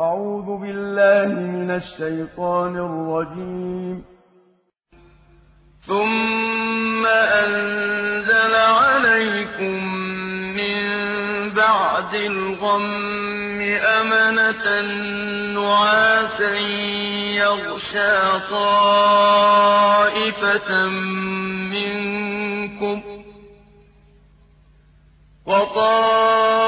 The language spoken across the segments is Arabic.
أعوذ بالله من الشيطان الرجيم. ثم أنزل عليكم من بعد الغم أمنة نعاسا يغشى طائفة منكم وطائفة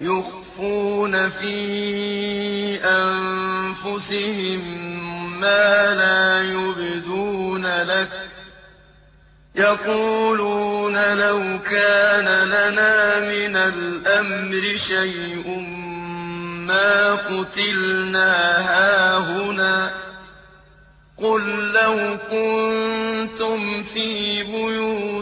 يخفون في أنفسهم ما لا يبدون لك يقولون لو كان لنا من الأمر شيء ما قتلنا هاهنا قل لو كنتم في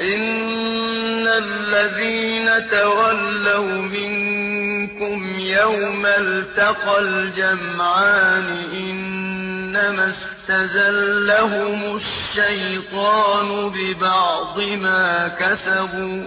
إن الذين تولوا منكم يوم التقى الجمعان إنما استزلهم الشيطان ببعض ما كسبوا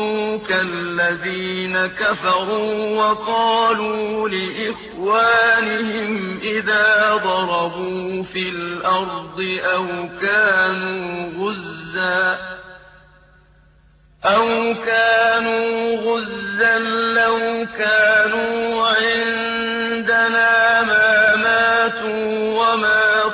كالذين كفروا وقالوا لإخوانهم إذا ضربوا في الأرض أو كانوا غزا أو كانوا غزا لو كانوا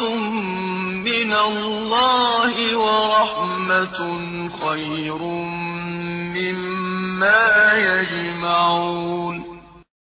لمغفرة من الله ورحمة خير مما يجمعون